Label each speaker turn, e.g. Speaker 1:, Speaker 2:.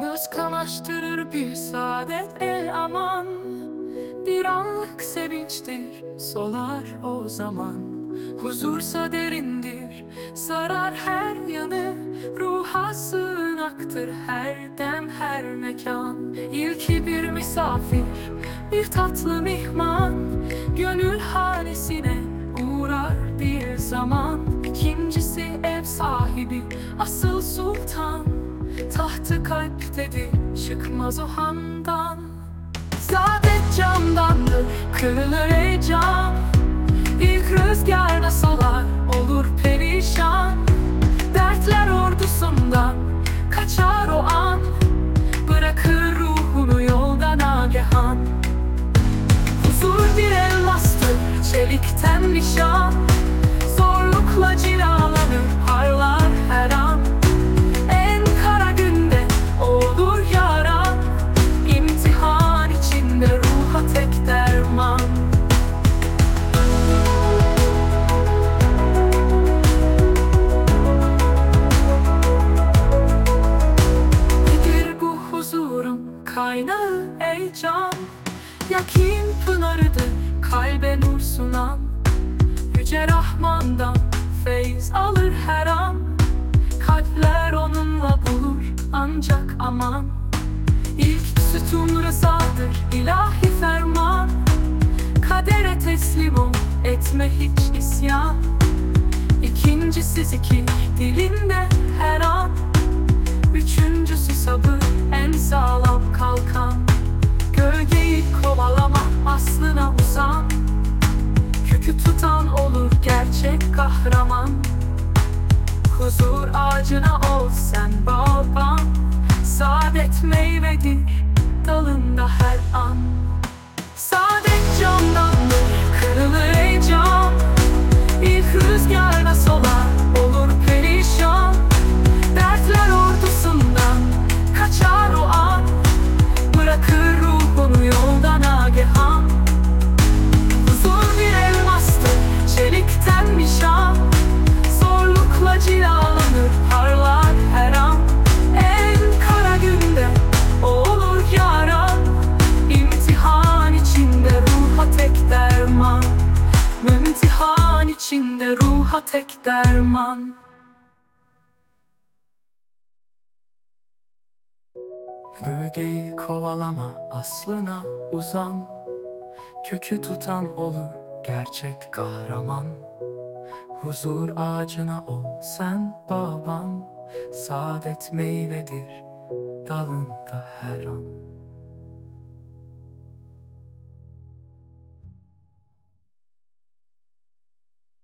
Speaker 1: Göz kamaştırır bir saadet el aman. Bir anlık sevinçtir solar o zaman. Huzursa derindir sarar her yanı. Ruha sığınaktır her dem her mekan. İlki bir misafir bir tatlı mihman. Gönül hanesine uğrar bir zaman. İkincisi ev sahibi asıl sultan Tahtı kalptedir çıkmaz o handan. Saadet camdandır kırılır ey cam İlk rüzgarda solar olur perişan. Dertler ordusundan kaçar o an. Bırakır ruhunu yolda nagehan. Huzur bir elmastır çelikten nişan. Zorlukla cilalanır parlar kaynağı ey can. Yakin pınarıdır kalbe nur sunan? Yüce Rahman'dan feyz alır her an. Kalpler onunla bulur ancak aman. İlk sütun rızadır ilahi ferman. Kadere teslim ol etme hiç isyan. İkincisi zikir Kökü tutan olur gerçek kahraman. Huzur ağacına ol sen baban. Saadet meyvedir dalında her içinde ruha tek derman Bölgeyi kovalama aslına uzan. Kökü tutan olur gerçek kahraman. Huzur ağacına ol sen baban. Saadet meyvedir dalında her an